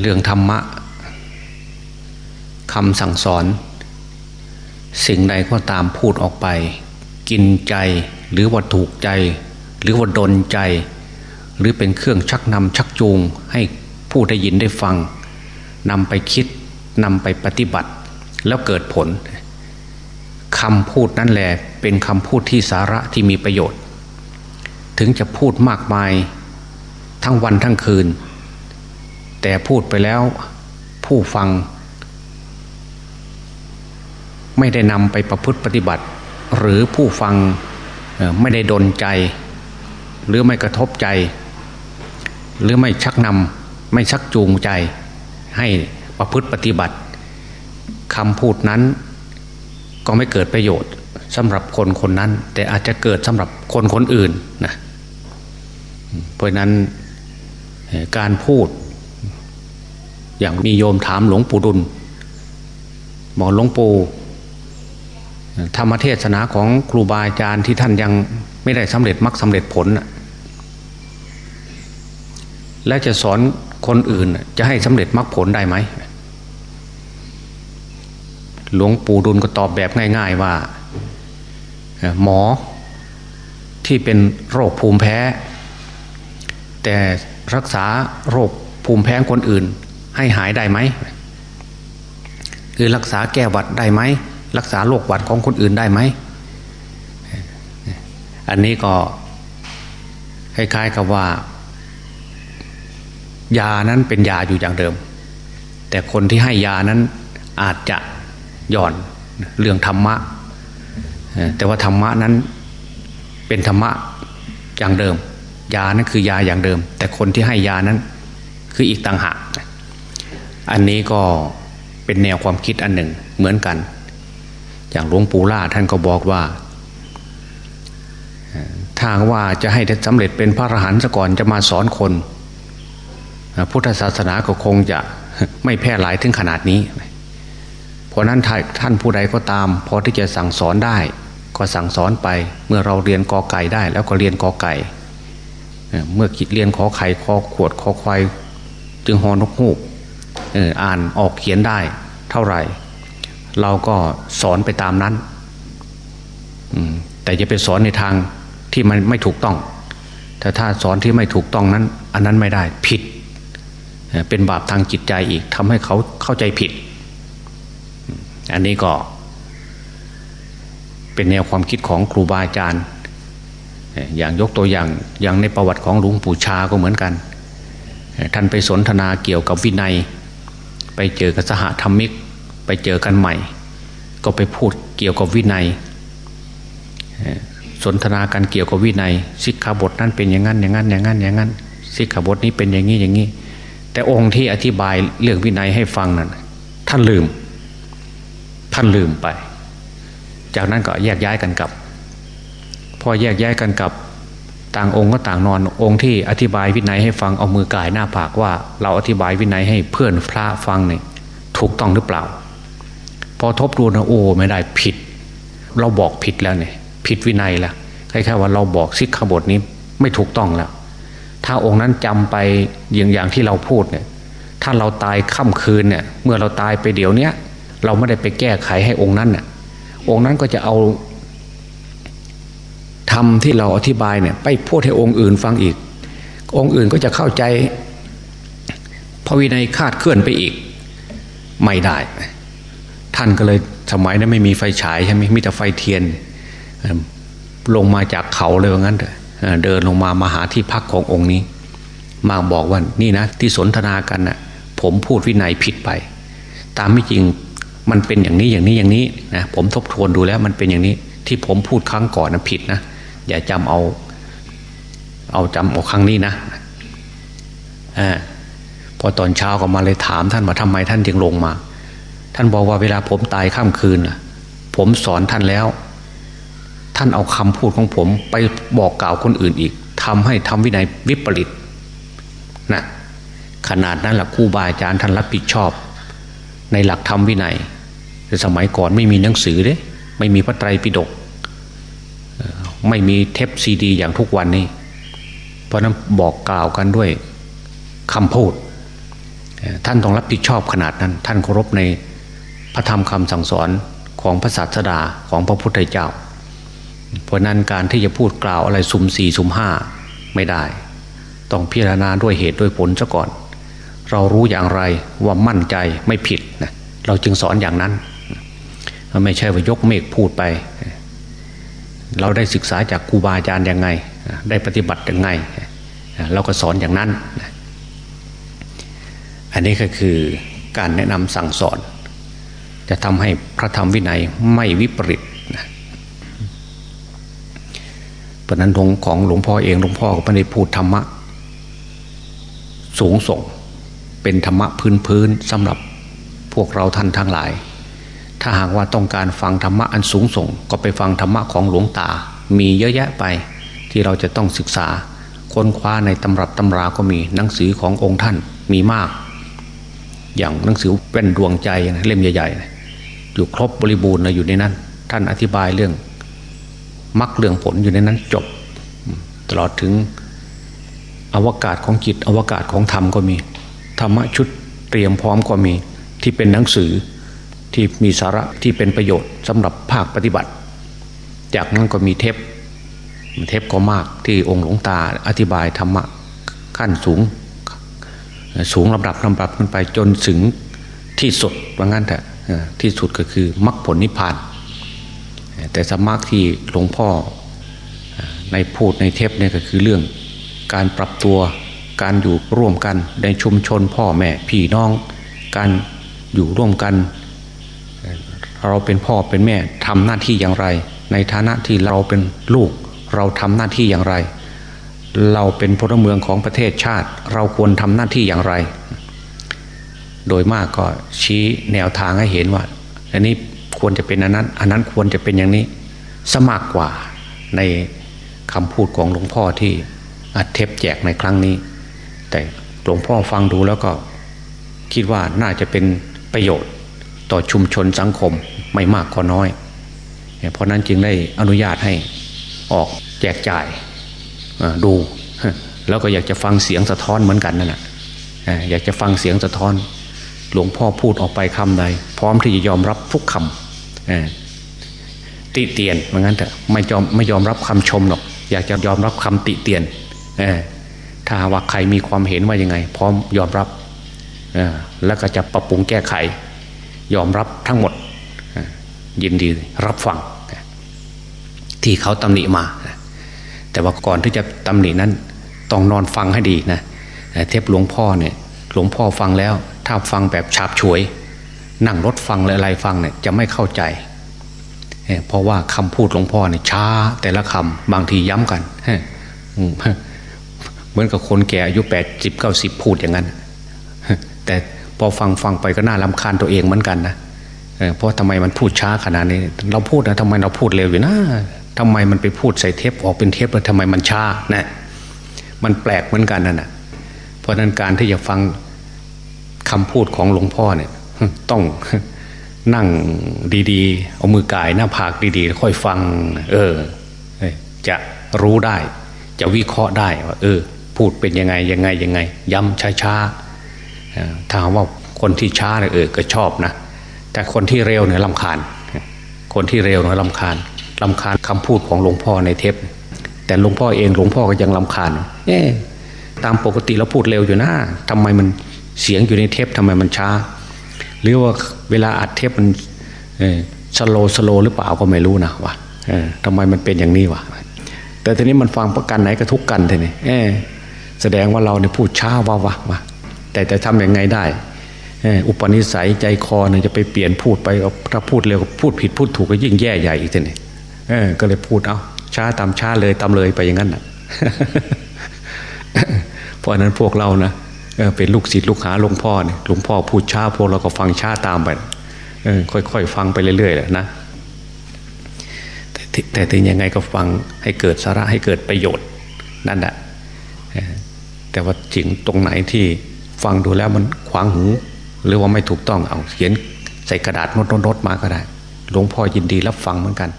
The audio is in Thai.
เรื่องธรรมะคำสั่งสอน สิ่งใดก็ตามพูดออกไป กินใจหรือว่าถูกใจ หรือว่าดนใจ หรือเป็นเครื่องชักนำชักจูง ให้ผู้ได้ยินได้ฟังนำไปคิดนำไปปฏิบัติ แล้วเกิดผลคำพูดนั่นแหละเป็นคำพูดที่สาระที่มีประโยชน์ ถึงจะพูดมากมาย ทั้งวันทั้งคืน แต่พูดไปแล้วผู้ฟัง ไม่ได้นำไปประพฤติปฏิบัติ หรือผู้ฟังไม่ได้ดนใจ หรือไม่กระทบใจ หรือไม่ชักนำไม่ชักจูงใจ ให้ประพฤติปฏิบัติคำพูดนั้นก็ไม่เกิดประโยชน์สำหรับคนคนนั้น แต่อาจจะเกิดสำหรับคนคนอื่นนะเพราะนั้นการพูด อย่างมีโยมถามหลวงปู่ดุลบอกหลวงปู่ธรรมเทศนาของครูบาอาจารย์ที่ท่านยังไม่ได้สำเร็จมรรคสาเร็จผลและจะสอนคนอื่นจะให้สำเร็จมรรคผลได้ไหมหลวงปู่ดุลก็ตอบแบบง่าย ๆว่า หมอที่เป็นโรคภูมิแพ้ แต่รักษาโรคภูมิแพ้คนอื่น ให้หายได้ไหมคือรักษาแก้หวัดได้ไหมรักษาโรคหวัดของคนอื่นได้ไหมอันนี้ก็คล้ายๆกับว่า ยานั้นเป็นยาอยู่อย่างเดิม แต่คนที่ให้ยานั้นอาจจะย่อนเรื่องธรรมะ แต่ว่าธรรมะนั้นเป็นธรรมะอย่างเดิม ยานั้นคือยาอย่างเดิม แต่คนที่ให้ยานั้นคืออีกต่างหาก อันนี้ก็เป็นแนวความคิดอันหนึ่งเหมือนกัน อย่างหลวงปู่ล่าท่านก็บอกว่าถ้าว่าจะให้สำเร็จเป็นพระอรหันต์ซะก่อนจะมาสอนคน พุทธศาสนาก็คงจะไม่แพร่หลายถึงขนาดนี้ เพราะนั้นท่านผู้ใดก็ตาม พอที่จะสั่งสอนได้ ก็สั่งสอนไปเมื่อเราเรียนกอไก่ได้ แล้วก็เรียนกอไก่ เมื่อคิดเรียนขอไข่ขอขวดขอควายจึงหอนกฮูก อ่านออกเขียนได้เท่าไหร่ เราก็สอนไปตามนั้นแต่จะไปสอนในทางที่มันไม่ถูกต้อง แต่ถ้าสอนที่ไม่ถูกต้องนั้น อันนั้นไม่ได้ผิด เป็นบาปทางจิตใจอีกทำให้เขาเข้าใจผิด อันนี้ก็เป็นแนวความคิดของครูบาอาจารย์ อย่างยกตัวอย่างอย่างในประวัติของหลวงปู่ชาก็เหมือนกัน ท่านไปสนทนาเกี่ยวกับวินัย ไปเจอกับสหธรรมิก ไปเจอกันใหม่ ก็ไปพูดเกี่ยวกับวินัยสนทนากันเกี่ยวกับวินัยสิกขาบทนั้นเป็นอย่างนั้นอย่างนั้นอย่างนั้นอย่างนั้นสิกขาบทนี้เป็นอย่างนี้อย่างนี้ แต่องค์ที่อธิบายเรื่องวินัยให้ฟังนั้นท่านลืม ท่านลืมไป จากนั้นก็แยกย้ายกันกลับ พอแยกย้ายกันกลับ ต่างองค์ก็ต่างนอนองค์ที่อธิบายวินัยให้ฟังเอามือกายหน้าผากว่า เราอธิบายวินัยให้เพื่อนพระฟังเนี่ยถูกต้องหรือเปล่า พอทบทวนนะโอ้ไม่ได้ผิด เราบอกผิดแล้วเนี่ยผิดวินัยแล้วคล้ายๆว่าเราบอกสิกขบทนี้ไม่ถูกต้องแล้ว ถ้าองค์นั้นจำไปอย่างอย่างที่เราพูดเนี่ยถ้าเราตายค่ำคืนเนี่ยเมื่อเราตายไปเดี๋ยวเนี้ยเราไม่ได้ไปแก้ไขให้องค์นั้นน่ะองค์นั้นก็จะเอา ทำที่เราอธิบายเนี่ยไปพูดให้องค์อื่นฟังอีก องค์อื่นก็จะเข้าใจพระวินัยคาดเคลื่อนไปอีก ไม่ได้ ท่านก็เลยสมัยนั้นไม่มีไฟฉายใช่ไหมมีแต่ไฟเทียน ลงมาจากเขาเลยว่างั้นเดินลงมามาหาที่พักขององค์นี้ มาบอกว่านี่นะ ที่สนทนากันนะ่ะ ผมพูดวินัยผิดไป ตามไม่จริงมันเป็นอย่างนี้อย่างนี้อย่างนี้นะผมทบทวนดูแล้วมันเป็นอย่างนี้ที่ผมพูดครั้งก่อนนะผิดนะ อย่าจำเอา เอาจำเอาครั้งนี้นะอพอตอนเช้าก็มาเลยถามท่านว่าทำไมท่านจึงลงมา ท่านบอกว่าเวลาผมตายข้ามคืนผมสอนท่านแล้ว ท่านเอาคำพูดของผมไปบอกกล่าวคนอื่นอีกทำให้ทำวินัยวิปริตนะขนาดนั้นแหละครูบาอาจารย์ท่านรับผิดชอบ ในหลักธรรมวินัยแต่สมัยก่อนไม่มีหนังสือเด้ไม่มีพระไตรปิฎก ไม่มีเทปซีดี อย่างทุกวันนี้ เพราะนั้นบอกกล่าวกันด้วยคำพูด ท่านต้องรับผิดชอบขนาดนั้น ท่านเคารพในพระธรรมคำสั่งสอนของพระศาสดาของพระพุทธเจ้า เพราะนั้นการที่จะพูดกล่าวอะไรสุ่มสี่สุ่มห้าไม่ได้ ต้องพิจารณาด้วยเหตุด้วยผลซะก่อน เรารู้อย่างไรว่ามั่นใจไม่ผิดนะเราจึงสอนอย่างนั้น ไม่ใช่ว่ายกเมฆพูดไป เราได้ศึกษาจากครูบาอาจารย์ยังไง ได้ปฏิบัติยังไง เราก็สอนอย่างนั้น อันนี้ก็คือการแนะนำสั่งสอน จะทำให้พระธรรมวินัยไม่วิปริตนะเพราะนั้นหลวงของหลวงพ่อเองหลวงพ่อก็ไม่ได้พูดธรรมะ สูงส่งเป็นธรรมะพื้นพื้นสำหรับพวกเราท่านทั้งหลาย ถ้าหากว่าต้องการฟังธรรมะอันสูงส่ง ก็ไปฟังธรรมะของหลวงตา มีเยอะแยะไปที่เราจะต้องศึกษา ค้นคว้าในตำรับตำราก็มีหนังสือขององค์ท่านมีมาก อย่างหนังสือเป็นดวงใจเล่มใหญ่ๆ อยู่ครบบริบูรณ์อยู่ในนั้น ท่านอธิบายเรื่องมรรคเรื่องผลอยู่ในนั้นจบ ตลอดถึงอวกาศของจิตอวกาศของธรรมก็มี ธรรมะชุดเตรียมพร้อมก็มีที่เป็นหนังสือ ที่มีสาระที่เป็นประโยชน์สำหรับภาคปฏิบัติ จากนั้นก็มีเทปเทปก็มากที่องค์หลวงตาอธิบายธรรมะขั้นสูง สูงลำดับลำดับขึ้นไปจนถึงที่สุดว่างั้นแต่ที่สุดก็คือมรรคผลนิพพาน แต่สมรรคที่หลวงพ่อในพูดในเทปเนี่ยก็คือเรื่องการปรับตัวการอยู่ร่วมกันในชุมชนพ่อแม่พี่น้อง การอยู่ร่วมกัน เราเป็นพ่อเป็นแม่ทำหน้าที่อย่างไร ในฐานะที่เราเป็นลูก เราทำหน้าที่อย่างไร เราเป็นพลเมืองของประเทศชาติ เราควรทำหน้าที่อย่างไร โดยมากก็ชี้แนวทางให้เห็นว่าอันนี้ควรจะเป็นอันนั้น อันนั้นควรจะเป็นอย่างนี้สมากกว่าในคำพูดของหลวงพ่อที่อัดเทปแจกในครั้งนี้ แต่หลวงพ่อฟังดูแล้วก็คิดว่าน่าจะเป็นประโยชน์ ต่อชุมชนสังคมไม่มากก็น้อย เพราะนั้นจึงได้อนุญาตให้ออกแจกจ่ายดู แล้วก็อยากจะฟังเสียงสะท้อนเหมือนกันนั่นแหละอยากจะฟังเสียงสะท้อน หลวงพ่อพูดออกไปคำใด พร้อมที่จะยอมรับทุกคำติเตียนเหมือนกันแต่ไม่ยอมไม่ยอมรับคำชมหรอก อยากจะยอมรับคำติเตียนถ้าว่าใครมีความเห็นว่ายังไง พร้อมยอมรับแล้วก็จะปรับปรุงแก้ไข ยอมรับทั้งหมด ยินดีรับฟัง ที่เขาตำหนิมา แต่ว่าก่อนที่จะตำหนินั้น ต้องนอนฟังให้ดีนะเทพหลวงพ่อเนี่ยหลวงพ่อฟังแล้ว ถ้าฟังแบบฉาบฉวย นั่งรถฟังอะไรฟังเนี่ยจะไม่เข้าใจเพราะว่าคำพูดหลวงพ่อเนี่ยช้า แต่ละคำบางทีย้ำกันเหมือนกับคนแก่อายุแปดสิบเก้าสิบพูดอย่างนั้น แต่ พอฟังฟังไปก็น่าลำคาญตัวเองเหมือนกันนะเพราะทำไมมันพูดช้าขนาดนี้ เราพูดนะทำไมเราพูดเร็วอยู่นะทำไมมันไปพูดใส่เทปออกเป็นเทปแล้วทำไมมันช้านะมันแปลกเหมือนกันนะ่ะเพราะนั้นการที่จะฟังคำพูดของหลวงพ่อเนี่ยต้องนั่งดีๆ เอามือกายหน้าผากดีๆ ค่อยฟัง เออ จะรู้ได้ จะวิเคราะห์ได้ว่าเออ พูดเป็นยังไงยังไงยังไง ย้ำช้าๆ ถ้าว่าคนที่ช้าเนี่ยเออก็ชอบนะ แต่คนที่เร็วเนี่ยลำคาญ คนที่เร็วเนี่ยลำคาญลำคาญคำพูดของหลวงพ่อในเทป แต่หลวงพ่อเองหลวงพ่อก็ยังลำคาญเอ๊ตามปกติเราพูดเร็วอยู่นะทำไมมันเสียงอยู่ในเทปทำไมมันช้า หรือว่าเวลาอัดเทปมันสโลสโลหรือเปล่าก็ไม่รู้นะวะทำไมมันเป็นอย่างนี้วะแต่ทีนี้มันฟังประกันไหนก็ทุกกันทีนี้แสดงว่าเราเนี่ยพูดช้าวะวะมา แต่จะทำยังไงได้ อุปนิสัยใจคอเนี่ยจะไปเปลี่ยนพูดไปถ้าพูดเร็วพูดผิดพูดถูกก็ยิ่งแย่ใหญ่อีกทีนี้ก็เลยพูดเอาช้าตามช้าเลยตามเลยไปอย่างนั้นนะเพราะนั้นพวกเรานะเป็นลูกศิษย์ลูกหาหลวงพ่อเนี่ยหลวงพ่อพูดช้าพวกเราก็ฟังช้าตามไปค่อยๆฟังไปเรื่อยๆแหละนะแต่ถึงยังไงก็ฟังให้เกิดสาระให้เกิดประโยชน์นั่นแหละแต่ว่าจริงตรงไหนที่ ฟังดูแล้วมันขวางหู หรือว่าไม่ถูกต้องเอาเขียนใส่กระดาษโน้ตๆมาก็ได้ หลวงพ่อยินดีรับฟังเหมือนกัน